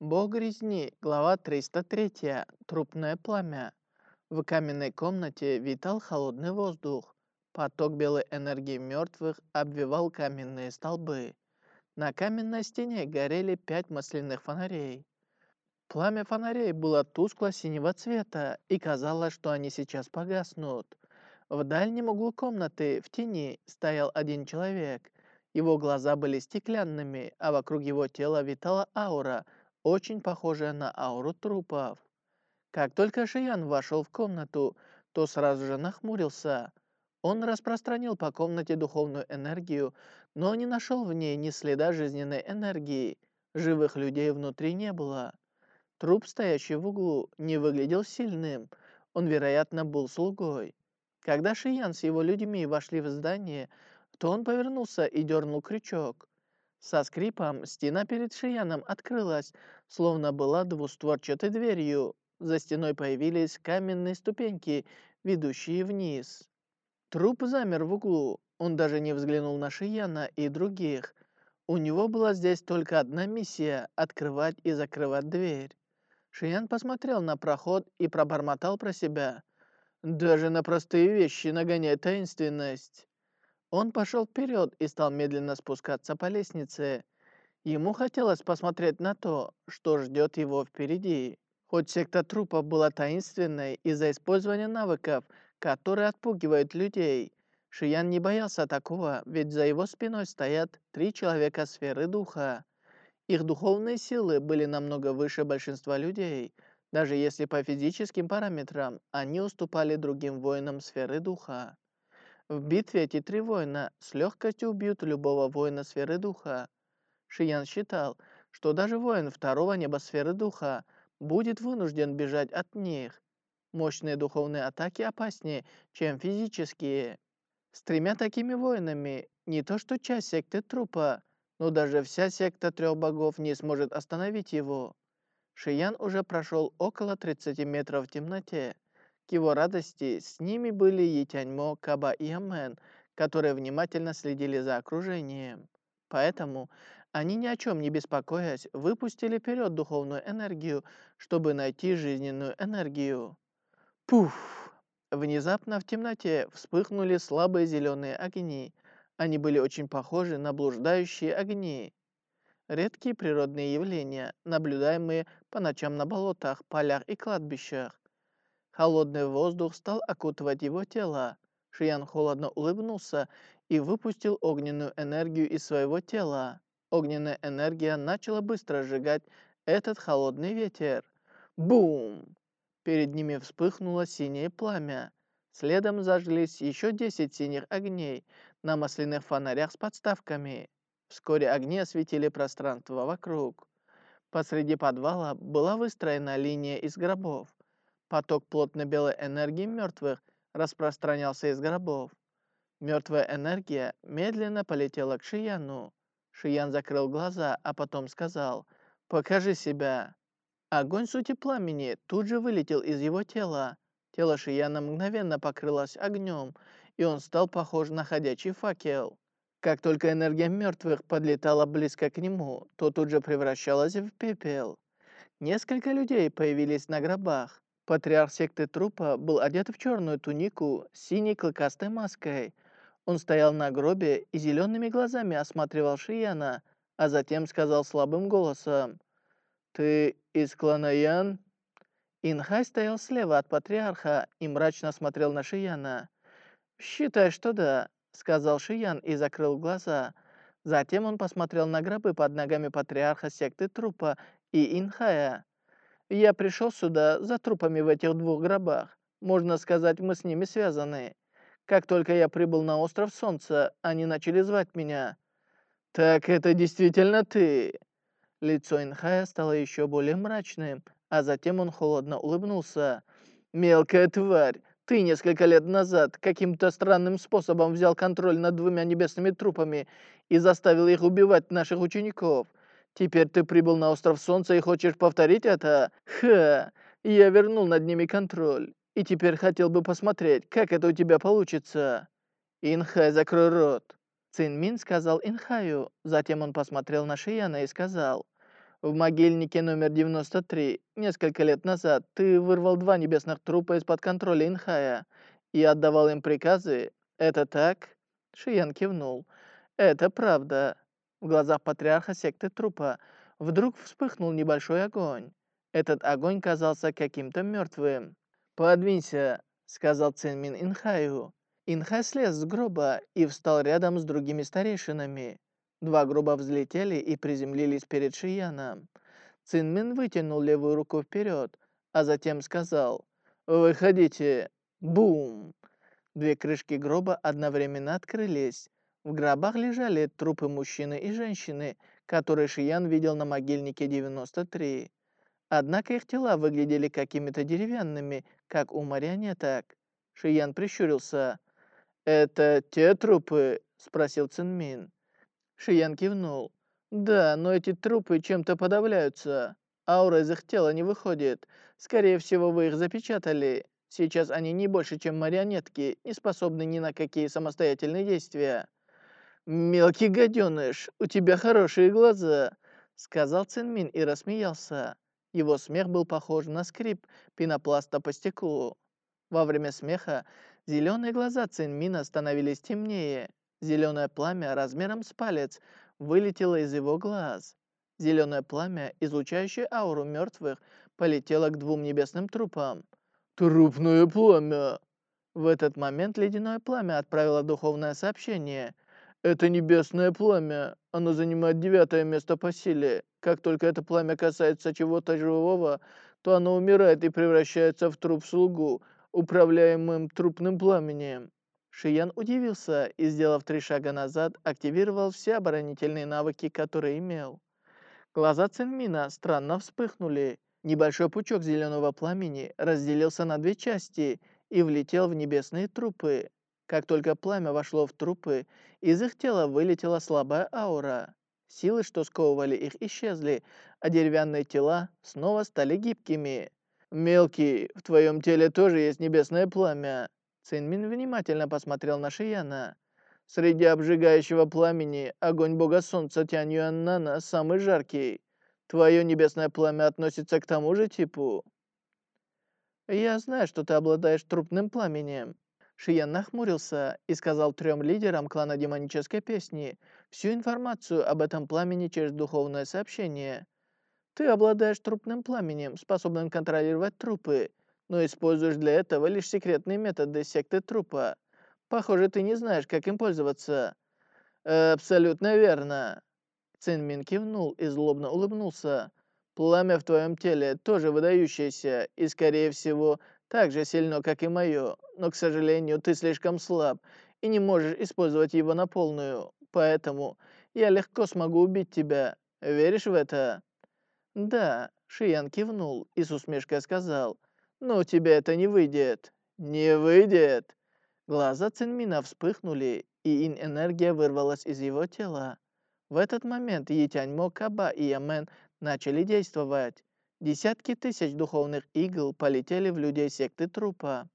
Бог резни, глава 303, трупное пламя. В каменной комнате витал холодный воздух. Поток белой энергии мертвых обвивал каменные столбы. На каменной стене горели пять масляных фонарей. Пламя фонарей было тускло-синего цвета, и казалось, что они сейчас погаснут. В дальнем углу комнаты, в тени, стоял один человек. Его глаза были стеклянными, а вокруг его тела витала аура, очень похожая на ауру трупов. Как только Шиян вошел в комнату, то сразу же нахмурился. Он распространил по комнате духовную энергию, но не нашел в ней ни следа жизненной энергии. Живых людей внутри не было. Труп, стоящий в углу, не выглядел сильным. Он, вероятно, был слугой. Когда Шиян с его людьми вошли в здание, то он повернулся и дернул крючок. Со скрипом стена перед Шияном открылась, словно была двустворчатой дверью. За стеной появились каменные ступеньки, ведущие вниз. Труп замер в углу. Он даже не взглянул на Шияна и других. У него была здесь только одна миссия — открывать и закрывать дверь. Шиян посмотрел на проход и пробормотал про себя. «Даже на простые вещи нагоняет таинственность». Он пошел вперед и стал медленно спускаться по лестнице. Ему хотелось посмотреть на то, что ждет его впереди. Хоть секта трупов была таинственной из-за использования навыков, которые отпугивают людей, Шиян не боялся такого, ведь за его спиной стоят три человека сферы духа. Их духовные силы были намного выше большинства людей, даже если по физическим параметрам они уступали другим воинам сферы духа. В битве эти три воина с легкостью убьют любого воина сферы духа. Шиян считал, что даже воин второго небосферы духа будет вынужден бежать от них. Мощные духовные атаки опаснее, чем физические. С тремя такими воинами не то что часть секты трупа, но даже вся секта трех богов не сможет остановить его. Шиян уже прошел около 30 метров в темноте. К его радости с ними были Етяньмо, Каба и Амен, которые внимательно следили за окружением. Поэтому они ни о чем не беспокоясь, выпустили вперед духовную энергию, чтобы найти жизненную энергию. Пуф! Внезапно в темноте вспыхнули слабые зеленые огни. Они были очень похожи на блуждающие огни. Редкие природные явления, наблюдаемые по ночам на болотах, полях и кладбищах. Холодный воздух стал окутывать его тело. Шиян холодно улыбнулся и выпустил огненную энергию из своего тела. Огненная энергия начала быстро сжигать этот холодный ветер. Бум! Перед ними вспыхнуло синее пламя. Следом зажглись еще 10 синих огней на масляных фонарях с подставками. Вскоре огни осветили пространство вокруг. Посреди подвала была выстроена линия из гробов. Поток плотной белой энергии мертвых распространялся из гробов. Мертвая энергия медленно полетела к Шияну. Шиян закрыл глаза, а потом сказал «Покажи себя». Огонь сути пламени тут же вылетел из его тела. Тело Шияна мгновенно покрылось огнем, и он стал похож на ходячий факел. Как только энергия мертвых подлетала близко к нему, то тут же превращалась в пепел. Несколько людей появились на гробах. Патриарх секты трупа был одет в черную тунику с синей клыкастой маской. Он стоял на гробе и зелеными глазами осматривал Шияна, а затем сказал слабым голосом, «Ты из клана Ян?» Инхай стоял слева от патриарха и мрачно смотрел на Шияна. «Считай, что да», — сказал Шиян и закрыл глаза. Затем он посмотрел на гробы под ногами патриарха секты трупа и Инхая. Я пришел сюда за трупами в этих двух гробах. Можно сказать, мы с ними связаны. Как только я прибыл на остров Солнца, они начали звать меня. «Так это действительно ты!» Лицо Инхая стало еще более мрачным, а затем он холодно улыбнулся. «Мелкая тварь! Ты несколько лет назад каким-то странным способом взял контроль над двумя небесными трупами и заставил их убивать наших учеников. Теперь ты прибыл на остров Солнца и хочешь повторить это? Ха! Я вернул над ними контроль. И теперь хотел бы посмотреть, как это у тебя получится. Инхай, закрой рот. Цин Мин сказал Инхаю. Затем он посмотрел на Шияна и сказал. В могильнике номер 93 несколько лет назад ты вырвал два небесных трупа из-под контроля Инхая и отдавал им приказы. Это так?» Шиян кивнул. «Это правда». В глазах патриарха секты трупа вдруг вспыхнул небольшой огонь. Этот огонь казался каким-то мертвым. «Подвинься», — сказал Цинмин Инхаю. Инхай слез с гроба и встал рядом с другими старейшинами. Два гроба взлетели и приземлились перед Шияном. Цинмин вытянул левую руку вперед, а затем сказал «Выходите!» Бум! Две крышки гроба одновременно открылись. В гробах лежали трупы мужчины и женщины, которые Шиян видел на могильнике 93. Однако их тела выглядели какими-то деревянными, как у марионеток. Шиян прищурился. «Это те трупы?» — спросил Цинмин. Шиян кивнул. «Да, но эти трупы чем-то подавляются. Аура из их тела не выходит. Скорее всего, вы их запечатали. Сейчас они не больше, чем марионетки, не способны ни на какие самостоятельные действия». «Мелкий гаденыш, у тебя хорошие глаза», — сказал Цинмин и рассмеялся. Его смех был похож на скрип пенопласта по стеклу. Во время смеха зеленые глаза Цинмина становились темнее, Зеленое пламя размером с палец вылетело из его глаз. Зеленое пламя, излучающее ауру мертвых, полетело к двум небесным трупам. «Трупное пламя!» В этот момент ледяное пламя отправило духовное сообщение. «Это небесное пламя. Оно занимает девятое место по силе. Как только это пламя касается чего-то живого, то оно умирает и превращается в труп-слугу, управляемым трупным пламенем. Шиян удивился и, сделав три шага назад, активировал все оборонительные навыки, которые имел. Глаза Цинмина странно вспыхнули. Небольшой пучок зеленого пламени разделился на две части и влетел в небесные трупы. Как только пламя вошло в трупы, из их тела вылетела слабая аура. Силы, что сковывали их, исчезли, а деревянные тела снова стали гибкими. «Мелкий, в твоем теле тоже есть небесное пламя. Цинмин внимательно посмотрел на Шияна. Среди обжигающего пламени огонь бога солнца Тянь Юаннана самый жаркий. Твое небесное пламя относится к тому же типу. Я знаю, что ты обладаешь трупным пламенем. Шиян нахмурился и сказал трем лидерам клана демонической песни всю информацию об этом пламени через духовное сообщение. Ты обладаешь трупным пламенем, способным контролировать трупы, но используешь для этого лишь секретные методы секты трупа. Похоже, ты не знаешь, как им пользоваться». «Абсолютно верно». Цинмин кивнул и злобно улыбнулся. «Пламя в твоем теле тоже выдающееся и, скорее всего, так же сильно, как и мое, но, к сожалению, ты слишком слаб и не можешь использовать его на полную, поэтому я легко смогу убить тебя. Веришь в это?» «Да», — Шиян кивнул и с усмешкой сказал, но у тебя это не выйдет. Не выйдет. Глаза Цинмина вспыхнули, и ин-энергия вырвалась из его тела. В этот момент Етяньмо, Каба и Ямен начали действовать. Десятки тысяч духовных игл полетели в людей секты трупа.